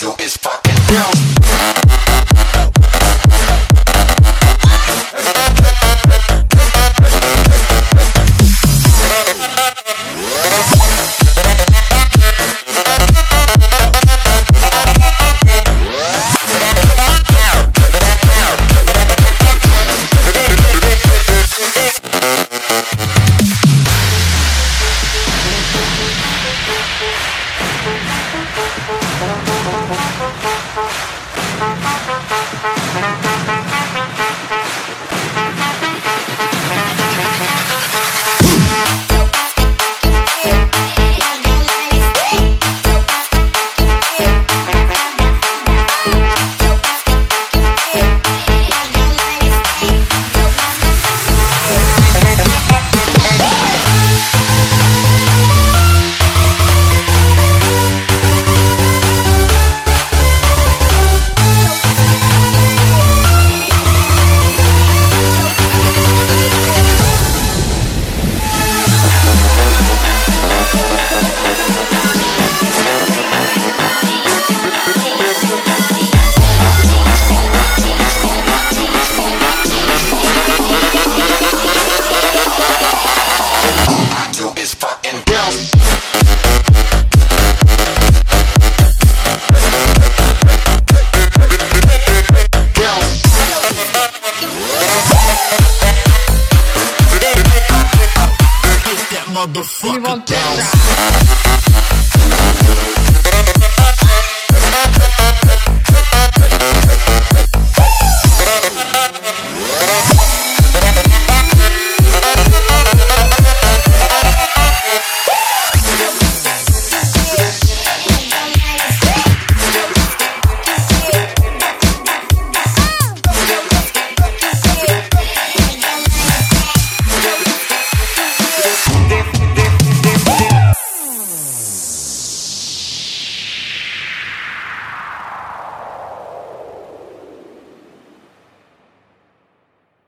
do is fucking down. Thank you. motherfucker down.